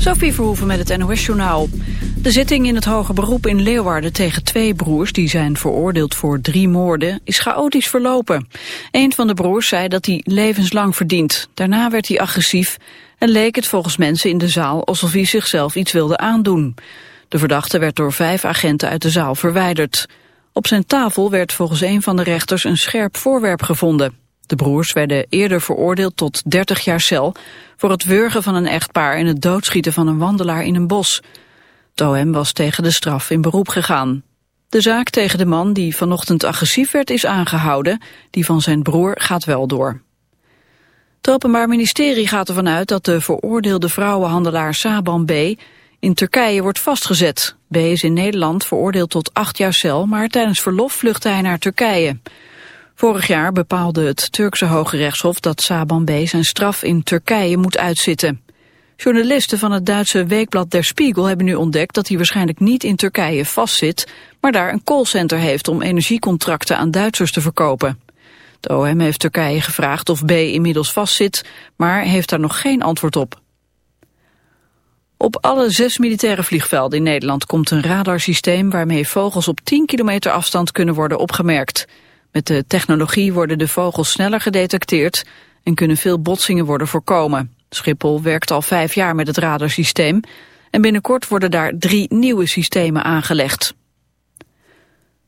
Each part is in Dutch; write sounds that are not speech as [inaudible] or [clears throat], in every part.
Sophie Verhoeven met het NOS-journaal. De zitting in het hoger beroep in Leeuwarden tegen twee broers... die zijn veroordeeld voor drie moorden, is chaotisch verlopen. Een van de broers zei dat hij levenslang verdient. Daarna werd hij agressief en leek het volgens mensen in de zaal... alsof hij zichzelf iets wilde aandoen. De verdachte werd door vijf agenten uit de zaal verwijderd. Op zijn tafel werd volgens een van de rechters een scherp voorwerp gevonden. De broers werden eerder veroordeeld tot 30 jaar cel... voor het wurgen van een echtpaar en het doodschieten van een wandelaar in een bos. Het was tegen de straf in beroep gegaan. De zaak tegen de man die vanochtend agressief werd is aangehouden. Die van zijn broer gaat wel door. Het Openbaar Ministerie gaat ervan uit dat de veroordeelde vrouwenhandelaar Saban B. in Turkije wordt vastgezet. B. is in Nederland veroordeeld tot acht jaar cel, maar tijdens verlof vluchtte hij naar Turkije. Vorig jaar bepaalde het Turkse Hoge Rechtshof dat Saban B. zijn straf in Turkije moet uitzitten. Journalisten van het Duitse weekblad Der Spiegel hebben nu ontdekt dat hij waarschijnlijk niet in Turkije vastzit, maar daar een callcenter heeft om energiecontracten aan Duitsers te verkopen. De OM heeft Turkije gevraagd of B inmiddels vastzit, maar heeft daar nog geen antwoord op. Op alle zes militaire vliegvelden in Nederland komt een radarsysteem waarmee vogels op 10 kilometer afstand kunnen worden opgemerkt. Met de technologie worden de vogels sneller gedetecteerd en kunnen veel botsingen worden voorkomen. Schiphol werkt al vijf jaar met het radarsysteem en binnenkort worden daar drie nieuwe systemen aangelegd.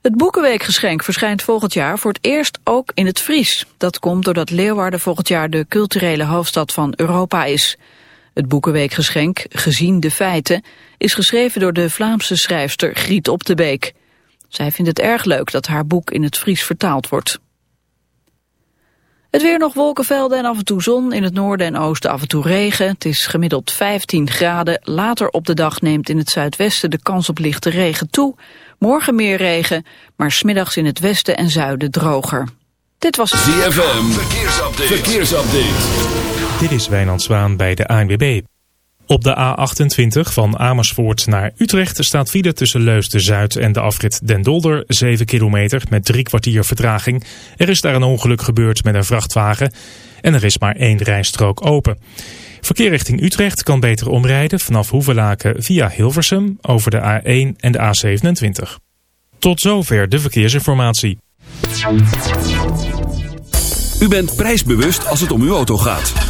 Het Boekenweekgeschenk verschijnt volgend jaar voor het eerst ook in het Fries. Dat komt doordat Leeuwarden volgend jaar de culturele hoofdstad van Europa is. Het Boekenweekgeschenk, gezien de feiten, is geschreven door de Vlaamse schrijfster Griet Op de Beek. Zij vindt het erg leuk dat haar boek in het Fries vertaald wordt. Het weer nog wolkenvelden en af en toe zon. In het noorden en oosten af en toe regen. Het is gemiddeld 15 graden. Later op de dag neemt in het zuidwesten de kans op lichte regen toe. Morgen meer regen, maar smiddags in het westen en zuiden droger. Dit was ZFM. Verkeersupdate. Verkeersupdate. Dit is Wijnand Zwaan bij de ANWB. Op de A28 van Amersfoort naar Utrecht staat file tussen Leusden-Zuid en de afrit Den Dolder 7 kilometer met drie kwartier vertraging. Er is daar een ongeluk gebeurd met een vrachtwagen en er is maar één rijstrook open. Verkeer richting Utrecht kan beter omrijden vanaf Hoevelaken via Hilversum over de A1 en de A27. Tot zover de verkeersinformatie. U bent prijsbewust als het om uw auto gaat.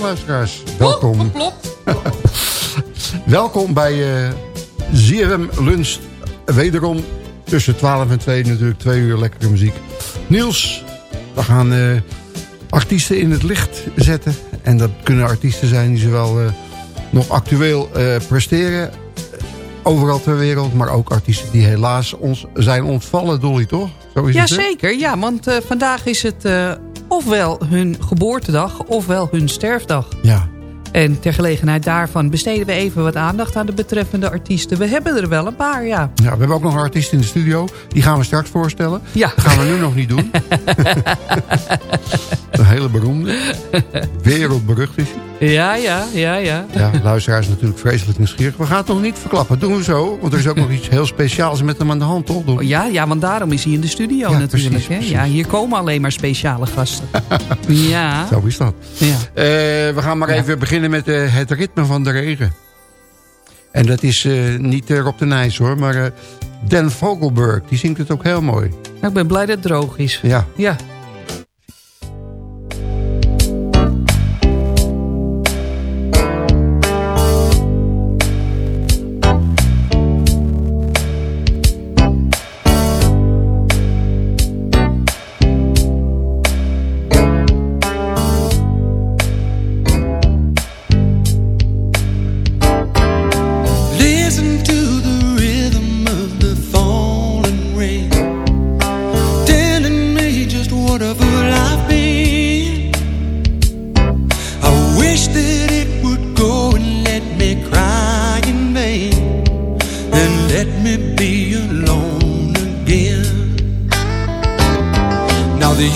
Luisteraars. Welkom. [laughs] Welkom bij uh, ZFM Lunch. Wederom tussen 12 en 2 natuurlijk twee uur lekkere muziek. Niels, we gaan uh, artiesten in het licht zetten. En dat kunnen artiesten zijn die zowel uh, nog actueel presteren... overal ter wereld, maar ook artiesten die helaas ons zijn ontvallen, Dolly, toch? Zo is Jazeker, ja, want vandaag is het ofwel hun geboortedag ofwel hun sterfdag. Ja. En ter gelegenheid daarvan besteden we even wat aandacht aan de betreffende artiesten. We hebben er wel een paar, ja. Ja, we hebben ook nog een artiest in de studio. Die gaan we straks voorstellen. Ja. Dat gaan we nu nog niet doen. [laughs] een hele beroemde. [laughs] Wereldberucht is Ja, ja, ja, ja. Ja, luisteraars natuurlijk vreselijk nieuwsgierig. We gaan het nog niet verklappen. doen we zo. Want er is ook nog iets heel speciaals met hem aan de hand, toch? Oh, ja, ja, want daarom is hij in de studio Ja, natuurlijk. precies, hè? precies. Ja, hier komen alleen maar speciale gasten. [laughs] ja. Zo is dat. ja. Eh, we gaan maar even beginnen met eh, het ritme van de regen. En dat is eh, niet Rob de Nijs hoor, maar Dan Vogelberg. Die zingt het ook heel mooi. Nou, ik ben blij dat het droog is. Ja. Ja. And let me be alone again. Now the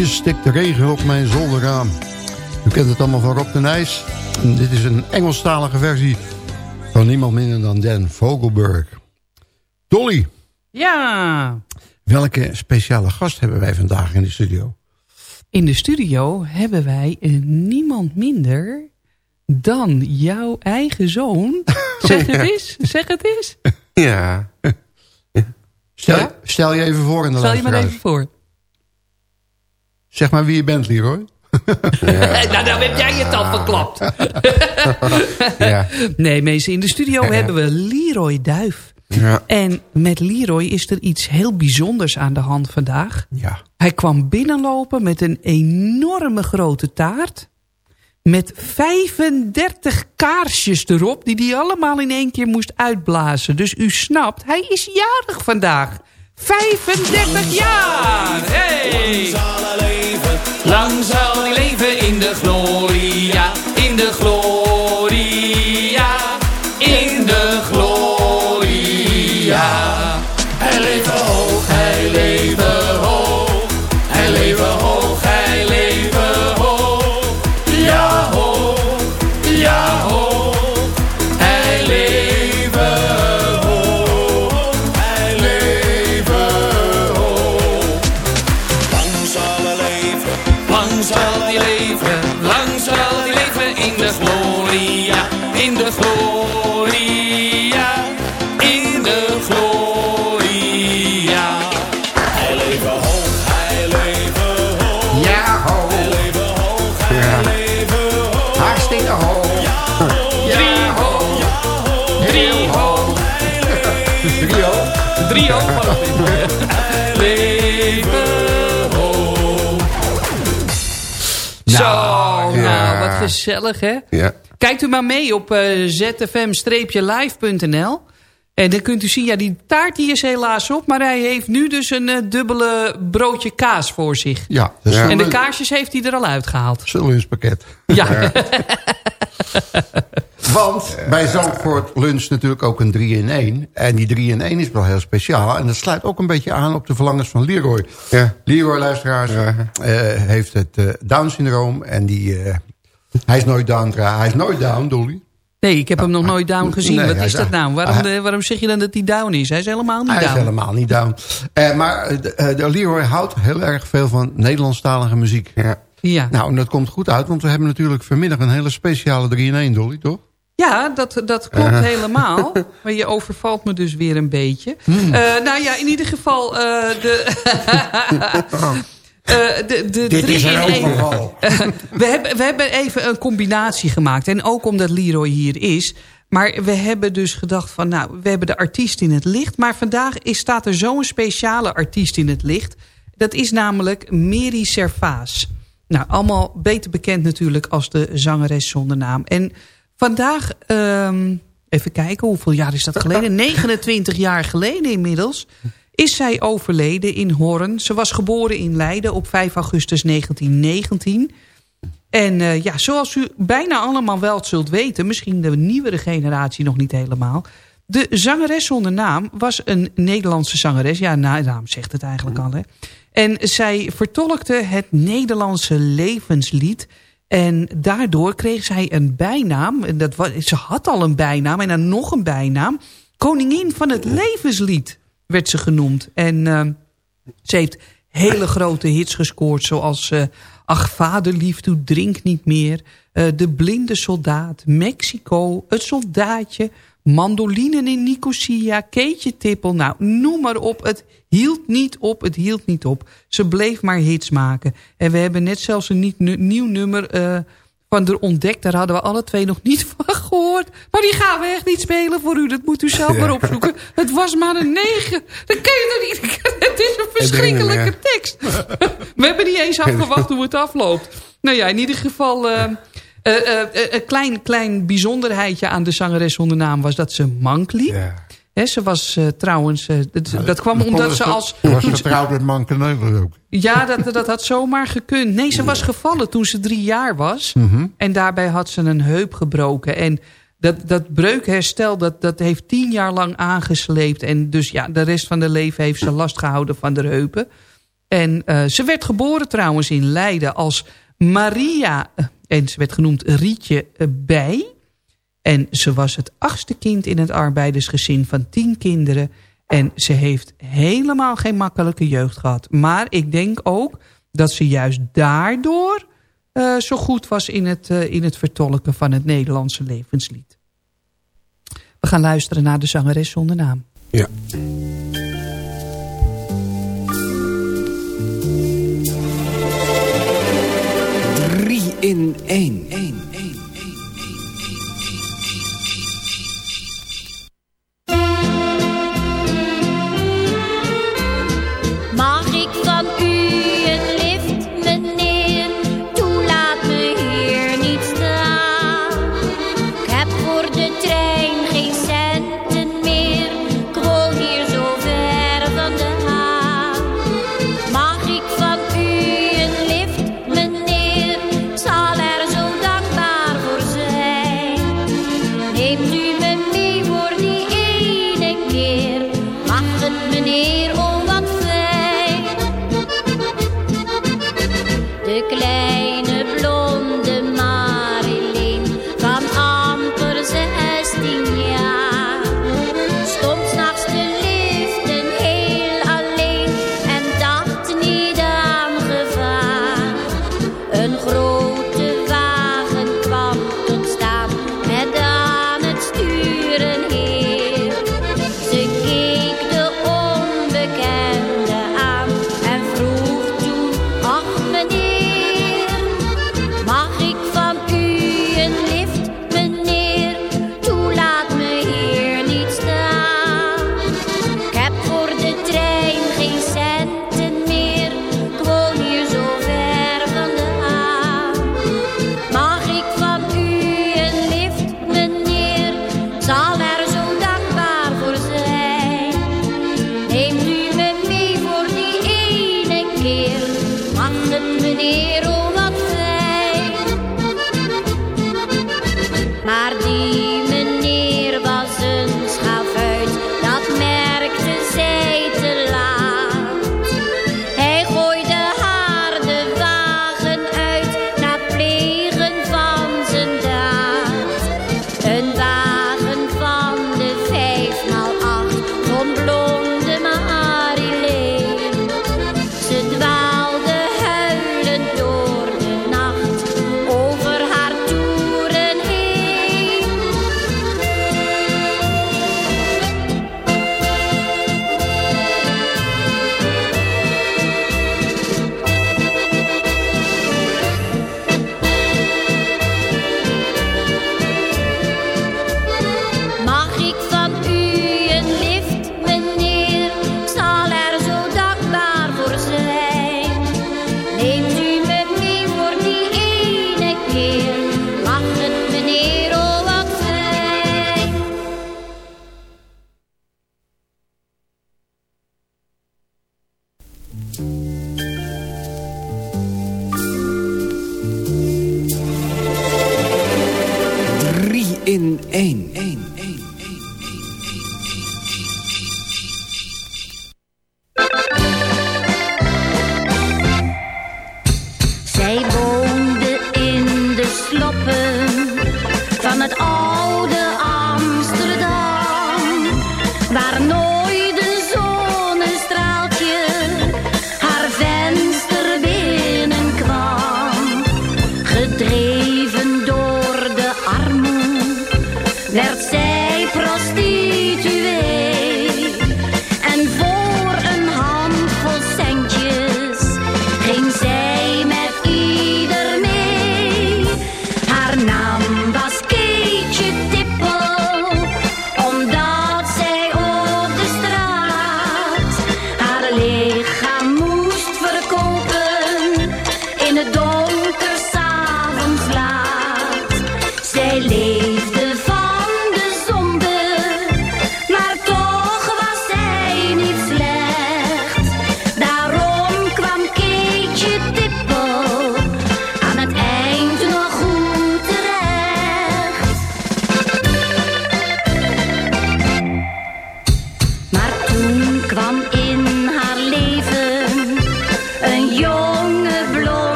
Zachtjes stikt de regen op mijn zolderraam. U kent het allemaal van Rob de Nijs. En dit is een Engelstalige versie van niemand minder dan Dan Vogelberg. Dolly, Ja, welke speciale gast hebben wij vandaag in de studio? in de studio hebben wij niemand minder dan jouw eigen zoon. [laughs] Zeg het eens, zeg het eens. Ja. Stel, stel je even voor in de Stel je maar even voor. Zeg maar wie je bent, Leroy. [laughs] nou, dan heb jij het al verklapt. [laughs] Ja. Nee, mensen, in de studio hebben we Leroy Duif. Ja. En met Leroy is er iets heel bijzonders aan de hand vandaag. Ja. Hij kwam binnenlopen met een enorme grote taart. Met 35 kaarsjes erop, die hij allemaal in één keer moest uitblazen. Dus u snapt, hij is jarig vandaag. 35 jaar! Hey! Lang zal hij leven in de gloria, in de gloria, Zo, nou, ja. wat gezellig hè. Ja. Kijkt u maar mee op eh, zfm-live.nl. En dan kunt u zien, ja, die taart die is helaas op. Maar hij heeft nu dus een eh, dubbele broodje kaas voor zich. Ja, dus Ja. En de zullen- kaarsjes heeft hij er al uitgehaald. Zullenspakket. Ja, [laughs] Want bij Zandvoort lunch natuurlijk ook een 3 in 1. En die 3 in 1 is wel heel speciaal. En dat sluit ook een beetje aan op de verlangens van Leroy. Ja. Leroy, luisteraars, Ja. eh, heeft het eh, Down-syndroom. En die, eh, hij is nooit down. Hij is nooit down, Dolly. nee, ik heb hem nog nooit down gezien. Nee, Wat is dat nou? Waarom, eh, waarom zeg je dan dat hij down is? Hij is helemaal niet Hij is down. helemaal niet down. Eh, maar eh, de, de Leroy houdt heel erg veel van Nederlandstalige muziek. Ja. Ja. Nou, en dat komt goed uit, want we hebben natuurlijk vanmiddag een hele speciale 3 in 1, Dolly, toch? Ja, dat, dat klopt helemaal. [laughs] Maar je overvalt me dus weer een beetje. Hmm. Eh, nou ja, in ieder geval... eh, de, [laughs] Eh, de, de Dit drie is een overval. [laughs] we, hebben, we hebben even een combinatie gemaakt. En ook omdat Leroy hier is. Maar we hebben dus gedacht van... nou, we hebben de artiest in het licht. Maar vandaag is, staat er zo'n speciale artiest in het licht. Dat is namelijk Mary Servaas. Nou, allemaal beter bekend natuurlijk als de zangeres zonder naam. En vandaag... ehm, even kijken, hoeveel jaar is dat geleden? [laughs] 29 jaar geleden inmiddels is zij overleden in Horn. Ze was geboren in Leiden op 5 augustus 1919. En eh, ja, zoals u bijna allemaal wel zult weten... misschien de nieuwere generatie nog niet helemaal... de zangeres zonder naam was een Nederlandse zangeres. Ja, na- naam zegt het eigenlijk al. Hè. En zij vertolkte het Nederlandse levenslied... En daardoor kreeg zij een bijnaam. En dat was, ze had al een bijnaam en dan nog een bijnaam. Koningin van het levenslied werd ze genoemd. En eh, ze heeft hele grote hits gescoord. Zoals eh, Ach vaderlief, toe drink niet meer. eh, de blinde soldaat. Mexico. Het soldaatje. Mandolinen in Nicosia. Keetje Tippel. Nou, noem maar op. Het hield niet op. Het hield niet op. Ze bleef maar hits maken. En we hebben net zelfs een niet, nieuw nummer... eh, van de ontdekt, daar hadden we alle twee nog niet [laughs] van gehoord. Maar die gaan we echt niet spelen voor u. Dat moet u zelf [laughs] maar opzoeken. Het was maar een negen. Dat kun je toch niet... [laughs] Het is een verschrikkelijke tekst. We hebben niet eens afgewacht hoe het afloopt. Nou ja, in ieder geval... eh, eh, eh, eh, eh, eh, een klein, klein bijzonderheidje aan de zangeres zonder naam was dat ze mank liep. Ja. He, ze was trouwens... Dat, kwam omdat dus ze als... [laughs] Ze was getrouwd met Manke ook. Ja, dat, dat had zomaar gekund. Nee, ze was gevallen toen ze drie jaar was. Mm -hmm. En daarbij had ze een heup gebroken. En dat, dat breukherstel, dat, dat heeft tien jaar lang aangesleept. En dus ja, de rest van haar leven heeft ze last gehouden van de heupen. En ze werd geboren trouwens in Leiden als Maria en ze werd genoemd Rietje eh, Bij. En ze was het achtste kind in het arbeidersgezin van tien kinderen. En ze heeft helemaal geen makkelijke jeugd gehad. Maar ik denk ook dat ze juist daardoor eh, zo goed was in het, eh, in het vertolken van het Nederlandse levenslied. We gaan luisteren naar de zangeres zonder naam. Ja. in één.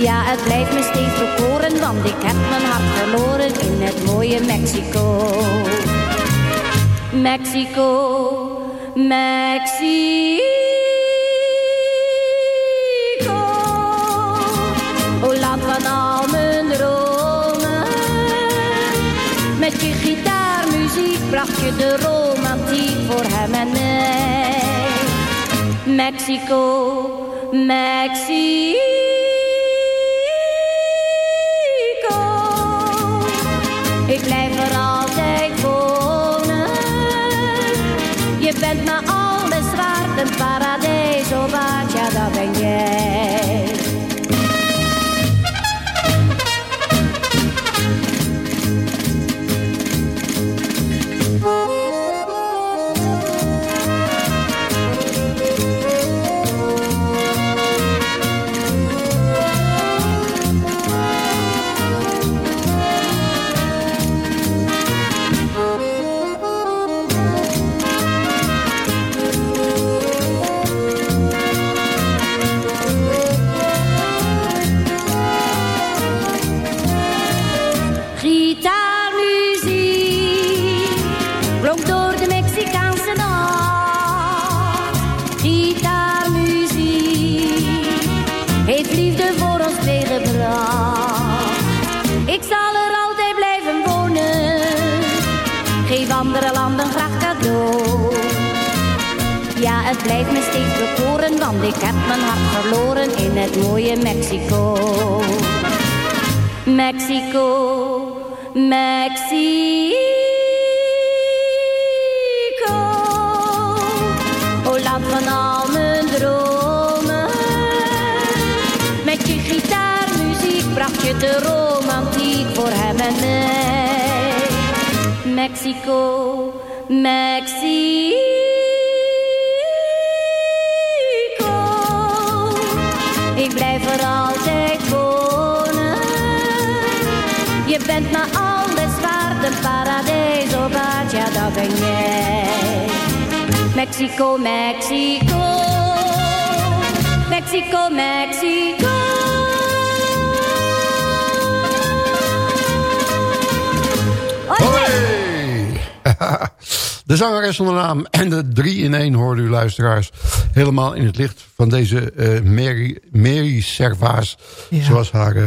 Ja, het blijft me steeds bekoren, want ik heb mijn hart verloren in het mooie Mexico. Mexico, Mexico. O land van al mijn dromen. Met je gitaarmuziek bracht je de romantiek voor hem en mij. Mexico, Mexico. Ik heb mijn hart verloren in het mooie Mexico. Mexico, Mexico. O land van al mijn dromen. Met je gitaarmuziek bracht je de romantiek voor hem en mij. Mexico, Mexico. Mexico, Mexico, Mexico, Mexico. Hoi! [laughs] De zangeres zonder naam en de 3 in 1 hoorden u luisteraars. Helemaal in het licht van deze eh, Mary, Mary Servaas. Ja. Zoals haar eh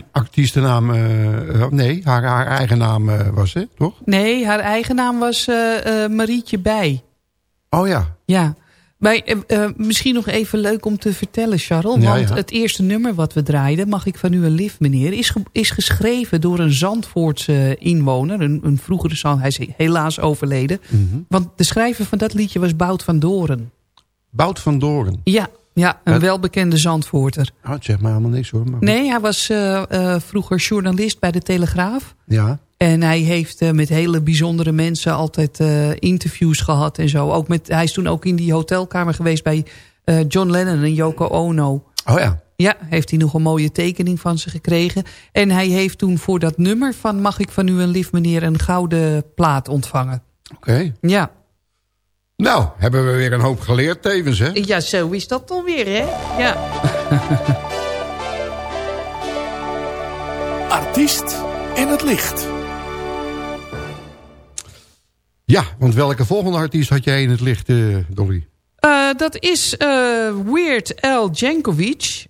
[clears throat] artiestennaam... eh, nee, haar, haar eigen naam eh, was, hè? Toch? Nee, haar eigen naam was eh, eh, Marietje Bij. Oh ja. Ja. Maar, eh, eh, misschien nog even leuk om te vertellen, Charles. Ja, want ja. het eerste nummer wat we draaiden, Mag ik van u een lift, meneer... is, ge- is geschreven door een Zandvoortse inwoner. Een, een vroegere Zand, hij is helaas overleden. Mhm. Want de schrijver van dat liedje was Bout van Doren. Bout van Doren. Ja, ja een welbekende Zandvoorter. Oh, het zegt mij helemaal niks hoor. Maar. Nee, hij was eh, eh, vroeger journalist bij de Telegraaf. Ja. En hij heeft eh, met hele bijzondere mensen altijd interviews gehad en zo. Ook met, hij is toen ook in die hotelkamer geweest bij John Lennon en Yoko Ono. Oh ja. Ja, heeft hij nog een mooie tekening van ze gekregen. En hij heeft toen voor dat nummer van Mag ik van u een lift meneer een gouden plaat ontvangen. Oké. Ja. Nou, hebben we weer een hoop geleerd tevens, hè? Ja, zo is dat dan weer, hè? Ja. [laughs] Artiest in het licht. Ja, want welke volgende artiest had jij in het licht, eh, Dolly? Eh, dat is eh, Weird Al Jankovic.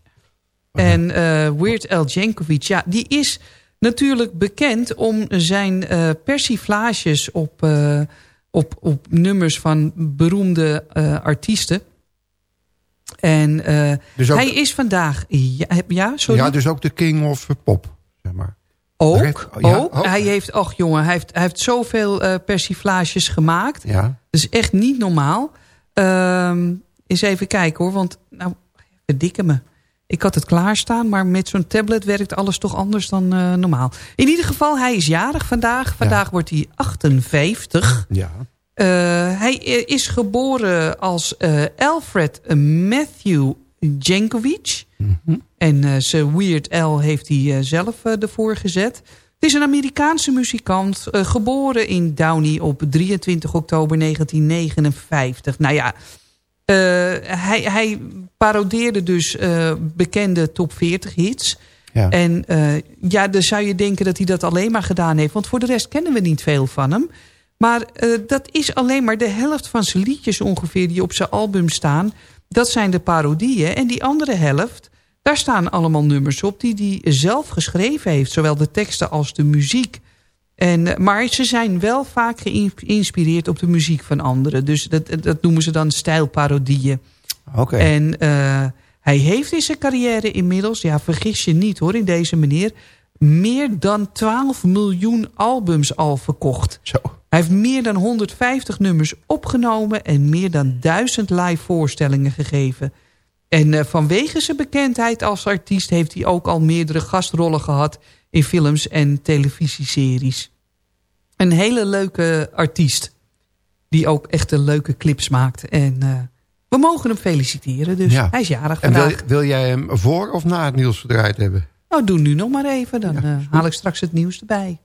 En eh, Weird Al Jankovic, ja, die is natuurlijk bekend om zijn eh, persiflages op, eh, op, op nummers van beroemde eh, artiesten. En eh, Dus ook- hij is vandaag... Ja, ja sorry? Ja, dus ook de king of pop, zeg maar. ook, Red- ja, ook. ook. Hij heeft, ach jongen, hij heeft, hij heeft zoveel eh persiflages gemaakt. Ja. Dat is echt niet normaal. Ehm eens even kijken hoor, want nou, verdikke me. Ik had het klaarstaan, maar met zo'n tablet werkt alles toch anders dan eh, normaal. In ieder geval, hij is jarig vandaag. Vandaag wordt hij 58. Ja. Eh, hij is geboren als eh, Alfred Matthew Jankovic. En eh, zijn Weird Al heeft hij zelf ervoor gezet. Het is een Amerikaanse muzikant, geboren in Downey op 23 oktober 1959. Nou ja, hij, hij parodeerde dus eh, bekende top 40 hits. Ja. En eh, ja, dan zou je denken dat hij dat alleen maar gedaan heeft. Want voor de rest kennen we niet veel van hem. Maar eh, dat is alleen maar de helft van zijn liedjes ongeveer die op zijn album staan. Dat zijn de parodieën. En die andere helft, daar staan allemaal nummers op die hij zelf geschreven heeft. Zowel de teksten als de muziek. En, eh, maar ze zijn wel vaak geïnspireerd op de muziek van anderen. Dus dat, dat noemen ze dan stijlparodieën. Oké. En eh, hij heeft in zijn carrière inmiddels, ja vergis je niet hoor in deze meneer... meer dan 12 miljoen albums al verkocht. Zo. Hij heeft meer dan 150 nummers opgenomen... en meer dan 1000 live voorstellingen gegeven. En eh, vanwege zijn bekendheid als artiest... heeft hij ook al meerdere gastrollen gehad... in films en televisieseries. Een hele leuke artiest. Die ook echt een leuke clips maakt. En eh, we mogen hem feliciteren. Dus Ja. hij is jarig En wil, vandaag. wil jij hem voor of na het nieuws gedraaid hebben? Nou, doe nu nog maar even. Dan eh, haal ik straks het nieuws erbij.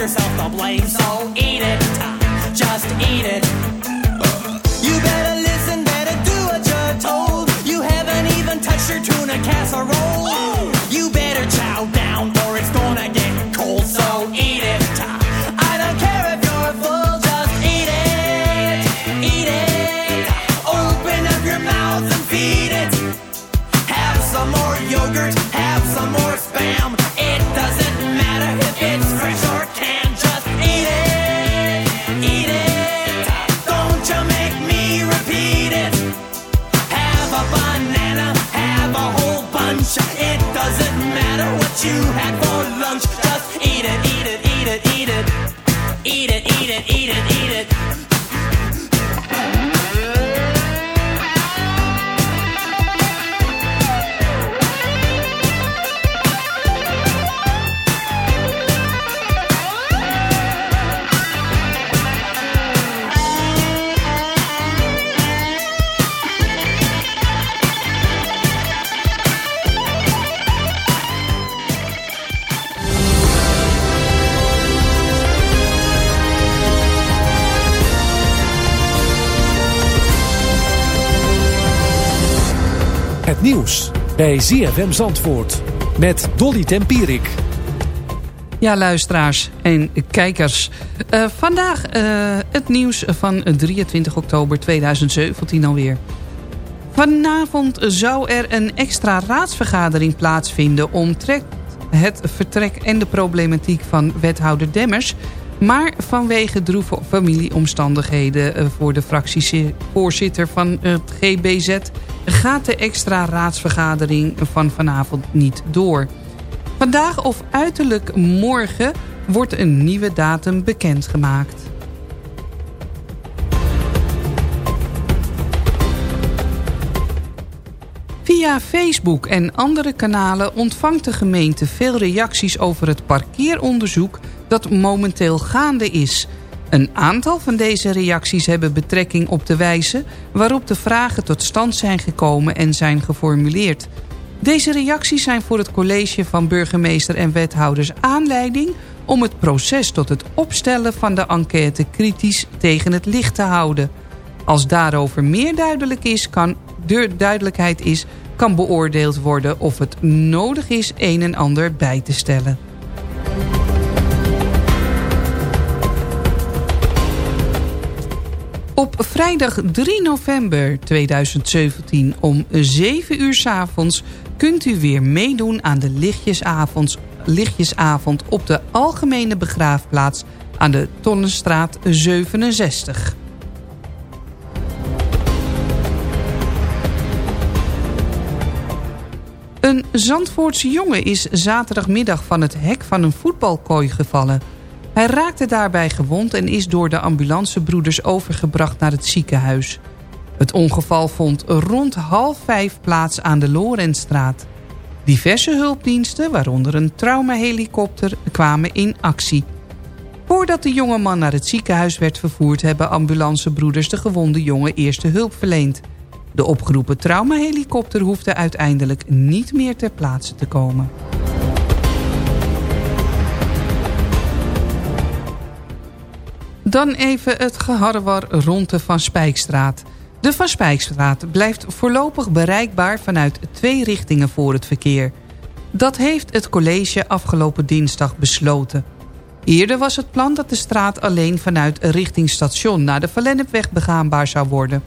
Yourself to blame. So eat it. Just eat it. You better listen, better do what you're told. You haven't even touched your tuna casserole. ZFM Zandvoort met Dolly Tempierik. Ja, luisteraars en kijkers. Uh, vandaag uh, het nieuws van 23 oktober 2017 alweer. Vanavond zou er een extra raadsvergadering plaatsvinden... om het vertrek en de problematiek van wethouder Demmers... maar vanwege droeve familieomstandigheden uh, voor de fractievoorzitter van het GBZ... gaat de extra raadsvergadering van vanavond niet door... Vandaag of uiterlijk morgen wordt een nieuwe datum bekendgemaakt. Via Facebook en andere kanalen ontvangt de gemeente veel reacties over het parkeeronderzoek dat momenteel gaande is. Een aantal van deze reacties hebben betrekking op de wijze waarop de vragen tot stand zijn gekomen en zijn geformuleerd. Deze reacties zijn voor het college van burgemeester en wethouders aanleiding... om het proces tot het opstellen van de enquête kritisch tegen het licht te houden. Als daarover meer duidelijk is, kan, duidelijkheid is, kan beoordeeld worden of het nodig is een en ander bij te stellen. Op vrijdag 3 november 2017 om 7 uur s avonds kunt u weer meedoen aan de lichtjesavond, lichtjesavond op de Algemene Begraafplaats aan de Tonnenstraat 67. Een Zandvoortse jongen is zaterdagmiddag van het hek van een voetbalkooi gevallen. Hij raakte daarbij gewond en is door de ambulancebroeders overgebracht naar het ziekenhuis. Het ongeval vond rond half vijf plaats aan de Lorentstraat. Diverse hulpdiensten, waaronder een traumahelikopter, kwamen in actie. Voordat de jonge man naar het ziekenhuis werd vervoerd... hebben ambulancebroeders de gewonde jongen eerste hulp verleend. De opgeroepen traumahelikopter hoefde uiteindelijk niet meer ter plaatse te komen. Dan even het geharrewar rond de Van Spijkstraat... De Van Spijkstraat blijft voorlopig bereikbaar vanuit twee richtingen voor het verkeer. Dat heeft het college afgelopen dinsdag besloten. Eerder was het plan dat de straat alleen vanuit richting station naar de Verlennepweg begaanbaar zou worden.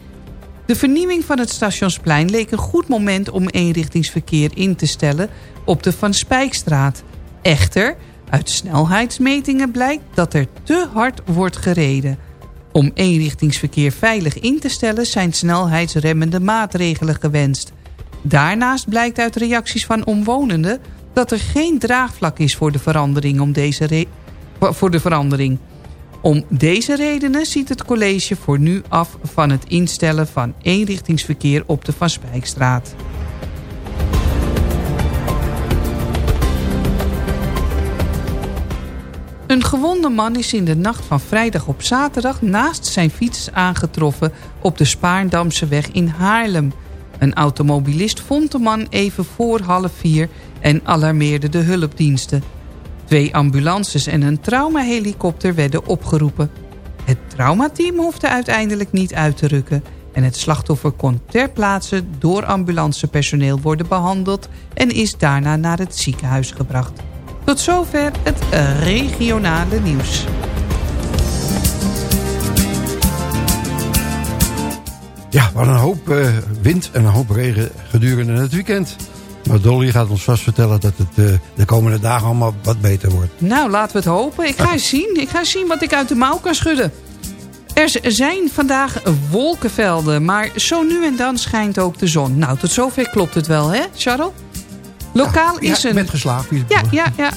De vernieuwing van het stationsplein leek een goed moment om eenrichtingsverkeer in te stellen op de Van Spijkstraat. Echter, uit snelheidsmetingen blijkt dat er te hard wordt gereden... Om eenrichtingsverkeer veilig in te stellen zijn snelheidsremmende maatregelen gewenst. Daarnaast blijkt uit reacties van omwonenden dat er geen draagvlak is voor de verandering. Om deze, voor de verandering. Om deze redenen ziet het college voor nu af van het instellen van eenrichtingsverkeer op de Van Spijkstraat. Een gewonde man is in de nacht van vrijdag op zaterdag naast zijn fiets aangetroffen op de Spaarndamse weg in Haarlem. Een automobilist vond de man even voor half vier en alarmeerde de hulpdiensten. Twee ambulances en een traumahelikopter werden opgeroepen. Het traumateam hoefde uiteindelijk niet uit te rukken... en het slachtoffer kon ter plaatse door ambulancepersoneel worden behandeld... en is daarna naar het ziekenhuis gebracht. Tot zover het regionale nieuws. Ja, wat een hoop uh, wind en een hoop regen gedurende het weekend. Maar Dolly gaat ons vast vertellen dat het uh, de komende dagen allemaal wat beter wordt. Nou, laten we het hopen. Ik ga eens zien. Ik ga eens zien wat ik uit de mouw kan schudden. Er zijn vandaag wolkenvelden, maar zo nu en dan schijnt ook de zon. Nou, tot zover klopt het wel, hè, Charles? Lokaal ja, is een... met geslapen. Ja, ja, ja.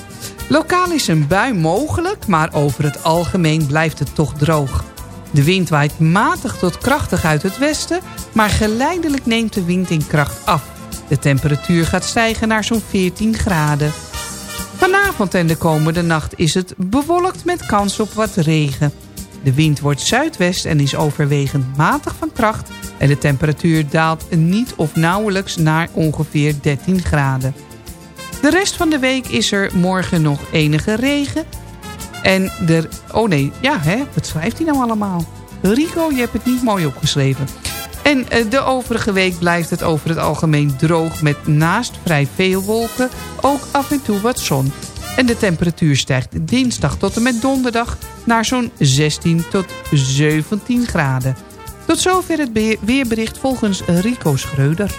Lokaal is een bui mogelijk, maar over het algemeen blijft het toch droog. De wind waait matig tot krachtig uit het westen, maar geleidelijk neemt de wind in kracht af. De temperatuur gaat stijgen naar zo'n 14 graden. Vanavond en de komende nacht is het bewolkt met kans op wat regen. De wind wordt zuidwest en is overwegend matig van kracht... en de temperatuur daalt niet of nauwelijks naar ongeveer 13 graden. De rest van de week is er morgen nog enige regen. En de... Oh nee, ja, hè? Wat schrijft hij nou allemaal? Rico, je hebt het niet mooi opgeschreven. En eh, de overige week blijft het over het algemeen droog... met naast vrij veel wolken ook af en toe wat zon. En de temperatuur stijgt dinsdag tot en met donderdag naar zo'n 16 tot 17 graden. Tot zover het be- weerbericht volgens Rico Schreuder.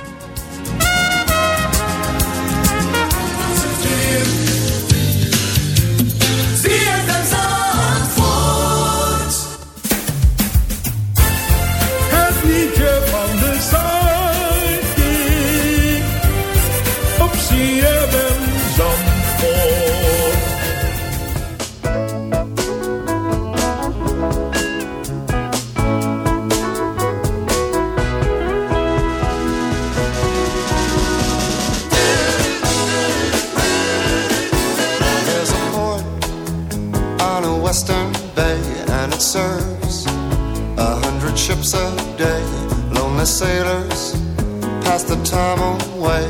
It serves a hundred ships a day. Lonely sailors pass the time away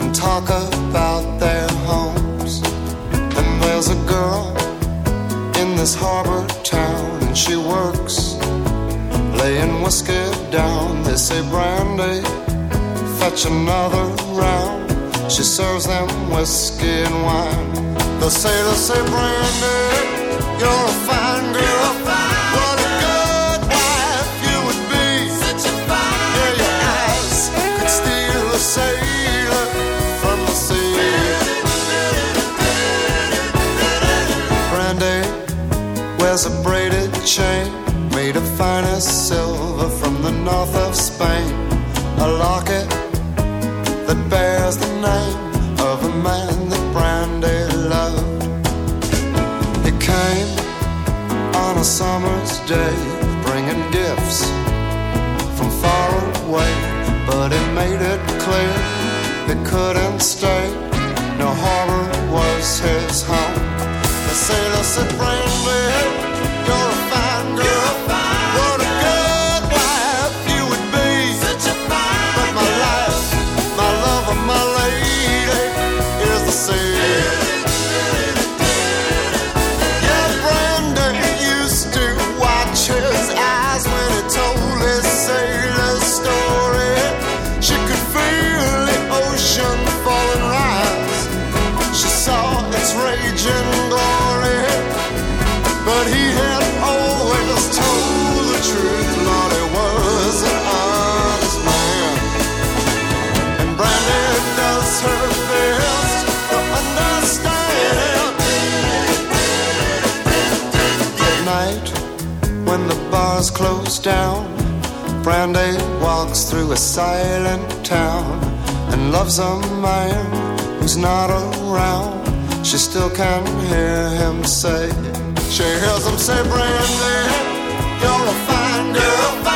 and talk about their homes. And there's a girl in this harbor town, and she works laying whiskey down. They say, Brandy, fetch another round. She serves them whiskey and wine. The sailors say, Brandy, you're a fine girl. Wears a braided chain made of finest silver from the north of Spain. A locket that bears the name of a man that Brandy loved. He came on a summer's day, bringing gifts from far away, but he made it clear he couldn't stay. No harbor was his home. The sailor said, Brandy, its raging glory. But he had always told the truth, Lord, he was an honest man. And Brandy does her best to understand. At night, when the bars close down, Brandy walks through a silent town and loves a man who's not around. She still can hear him say, she hears him say, Brandy, you're a fine girl.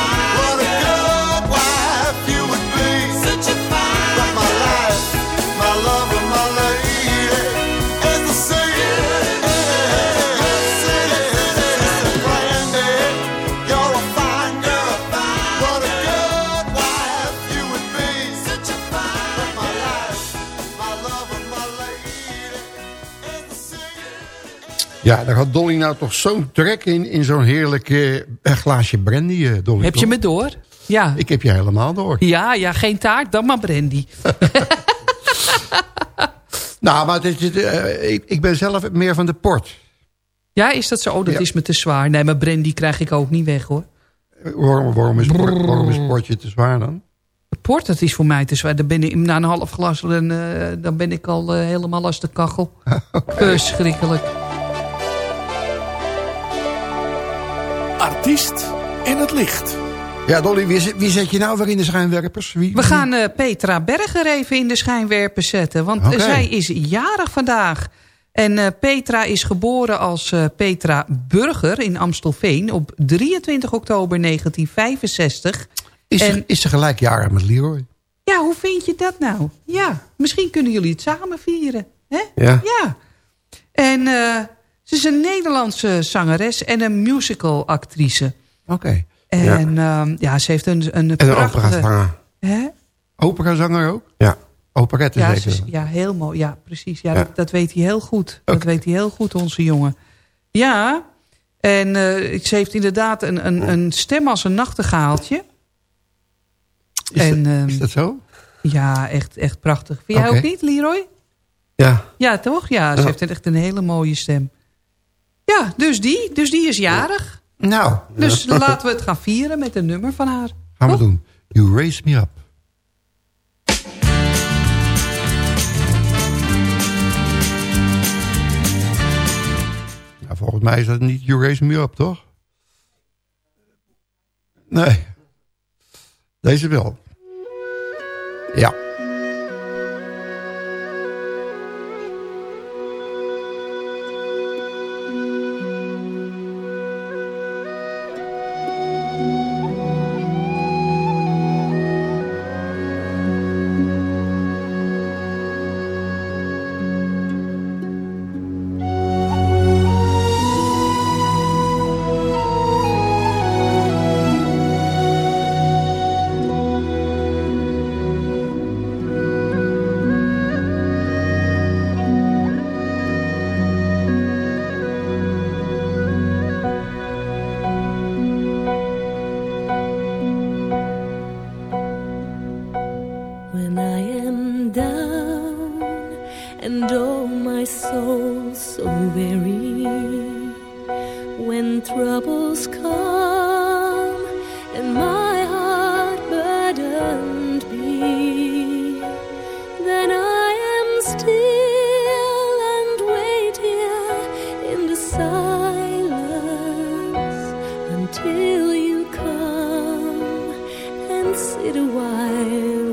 Ja, daar had Dolly nou toch zo'n trek in, in zo'n heerlijk eh, glaasje brandy, eh, Dolly. Heb je me door? Ja. Ik heb je helemaal door. Ja, ja, geen taart, dan maar brandy. [laughs] Nou, maar het eh, ik, ik ben zelf meer van de port. Ja, is dat zo? Oh, dat Ja. is me te zwaar. Nee, maar brandy krijg ik ook niet weg, hoor. Waarom, waarom, is, port, waarom is portje te zwaar dan? Port, dat is voor mij te zwaar. Dan ben ik, na een half glas, dan, dan ben ik al helemaal als de kachel. [laughs] Verschrikkelijk. Artiest in het licht. Ja, Dolly, wie, zet- wie zet je nou weer in de schijnwerpers? Wie, We gaan eh, Petra Berger even in de schijnwerpers zetten. Want eh, zij is jarig vandaag. En eh, Petra is geboren als eh, Petra Burger in Amstelveen... op 23 oktober 1965. Is, en- ze, is ze gelijkjarig met Leroy? Ja, hoe vind je dat nou? Ja, misschien kunnen jullie het samen vieren. Hè? Ja. Ja. En eh, ze is een Nederlandse zangeres en een musicalactrice. Oké. En ja. Ehm, ja. ze heeft een, een En een operazanger. Hè? Ook? Ja. Operette ja, zeker? Ja, heel mooi. Ja, precies. Ja. Dat, weet hij heel goed. Dat weet hij heel goed, onze jongen. Ja, en eh, ze heeft inderdaad een, een, een stem als een nachtegaaltje. Is, en, dat, is dat zo? Ja, echt, echt prachtig. Vind jij ook niet, Leroy? Ja. Ja, toch? Ja, ze heeft echt een hele mooie stem. Ja, dus die. Dus die is jarig. Nou. Dus [laughs] laten we het gaan vieren met een nummer van haar. Gaan we doen. You Raise Me Up. Nou, volgens mij is dat niet You Raise Me Up, toch? Nee. Deze wel. Ja. sit a while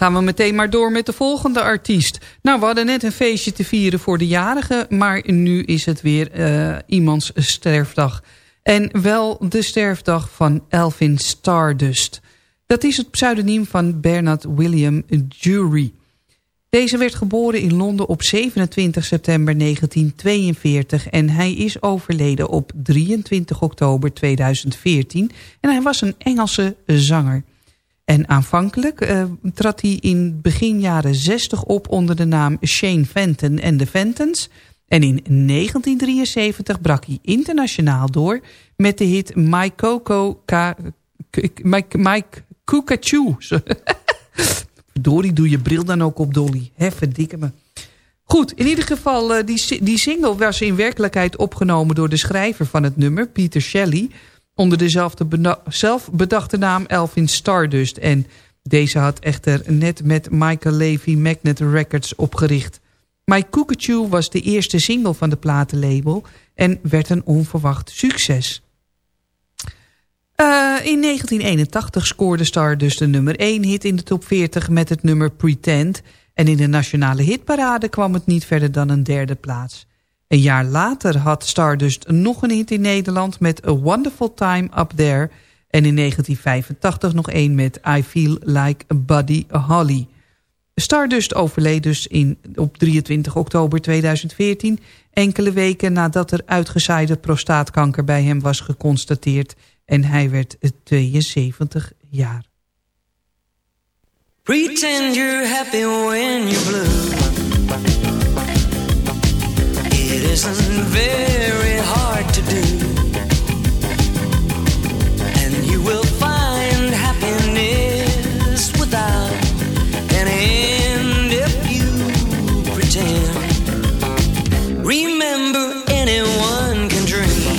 gaan we meteen maar door met de volgende artiest. Nou, we hadden net een feestje te vieren voor de jarigen... maar nu is het weer uh, iemands sterfdag. En wel de sterfdag van Elvin Stardust. Dat is het pseudoniem van Bernard William Jury. Deze werd geboren in Londen op 27 september 1942 en hij is overleden op 23 oktober 2014 en hij was een Engelse zanger. En aanvankelijk uh, trad hij in begin jaren 60 op onder de naam Shane Fenton en de Fentons. En in 1973 brak hij internationaal door met de hit My Coco... Ka, Mike, Mike. [laughs] Verdorie, doe je bril dan ook op, Dolly. Hè, verdikke me. Goed, in ieder geval, uh, die, die single was in werkelijkheid opgenomen door de schrijver van het nummer, Peter Shelley, onder dezelfde zelfbedachte naam Elvin Stardust. En deze had echter net met Michael Levy Magnet Records opgericht. My Cuckoo was de eerste single van de platenlabel en werd een onverwacht succes. Uh, in 1981 scoorde Stardust de nummer 1 hit in de top 40 met het nummer Pretend... en in de nationale hitparade kwam het niet verder dan een derde plaats. Een jaar later had Stardust nog een hit in Nederland met A Wonderful Time Up There... en in 1985 nog één met I Feel Like Buddy Holly. Stardust overleed dus in, op 23 oktober 2014... enkele weken nadat er uitgezaaide prostaatkanker bij hem was geconstateerd... en hij werd 72 jaar. Pretend you're happy when you're blue isn't very hard to do. And you will find happiness without an end if you pretend. Remember anyone can dream.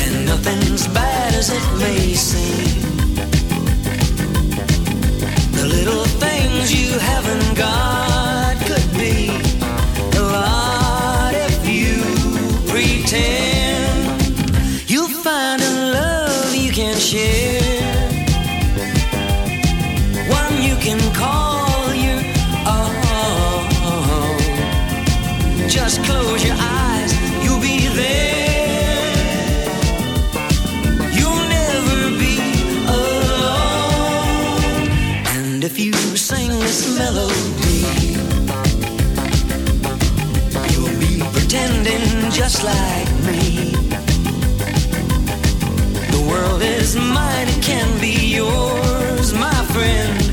And nothing's bad as it may seem just like me. The world is mine, it can be yours, my friend.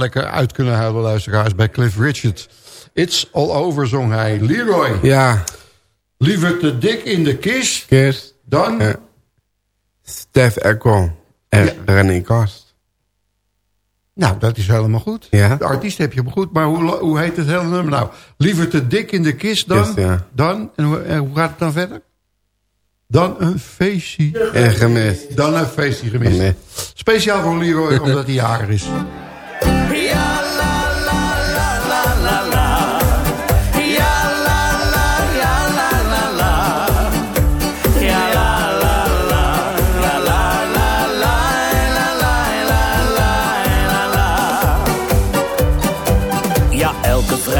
Lekker uit kunnen huilen, luisteraars, bij Cliff Richard. It's all over, zong hij. Leroy. Ja. Liever te dik in de kist Kist. dan... Eh, Stef. En René Kast. Nou, dat is helemaal goed. Ja. De artiest heb je goed, maar hoe, hoe heet het hele nummer nou? Liever te dik in de kist dan... Kist, ja. Dan, en hoe, en hoe gaat het dan verder? Dan een feestje. En gemist. Dan een feestje gemist. Speciaal voor Leroy, [laughs] omdat hij jarig is.